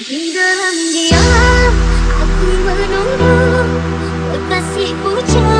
Di dalam dia, aku menunggu kekasihku jauh.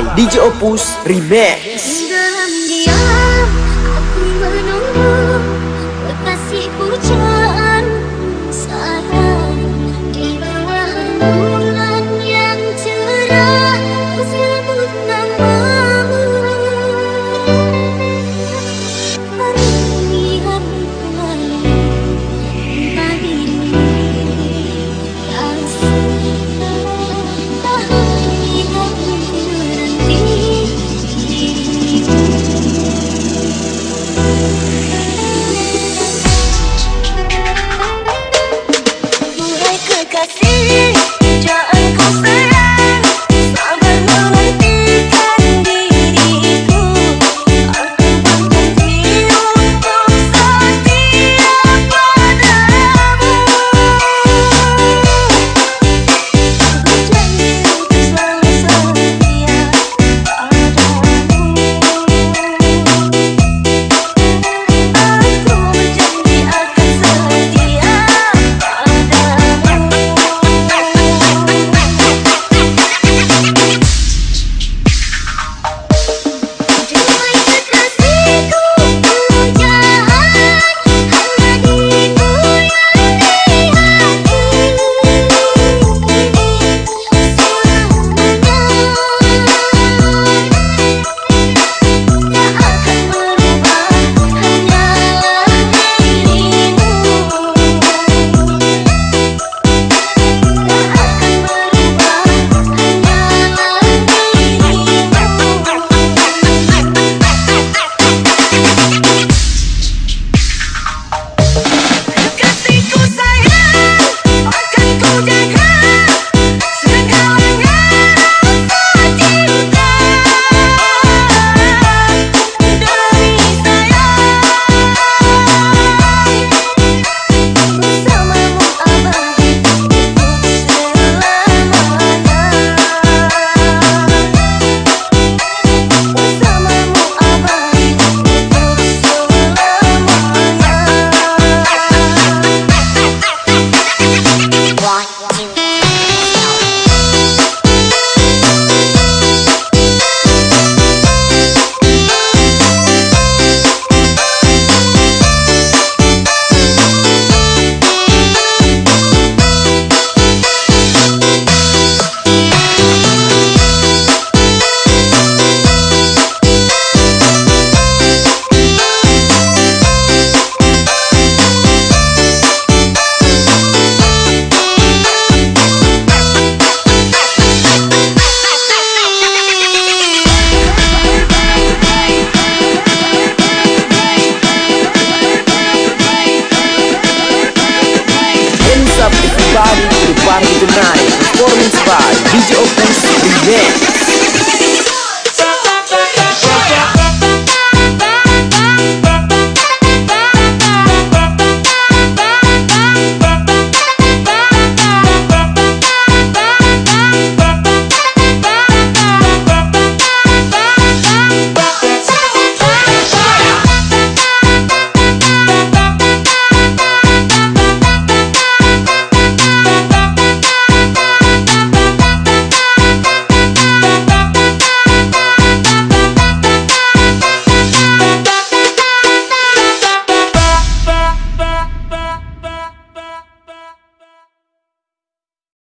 by DJ Opus Remix. DJ Open Event.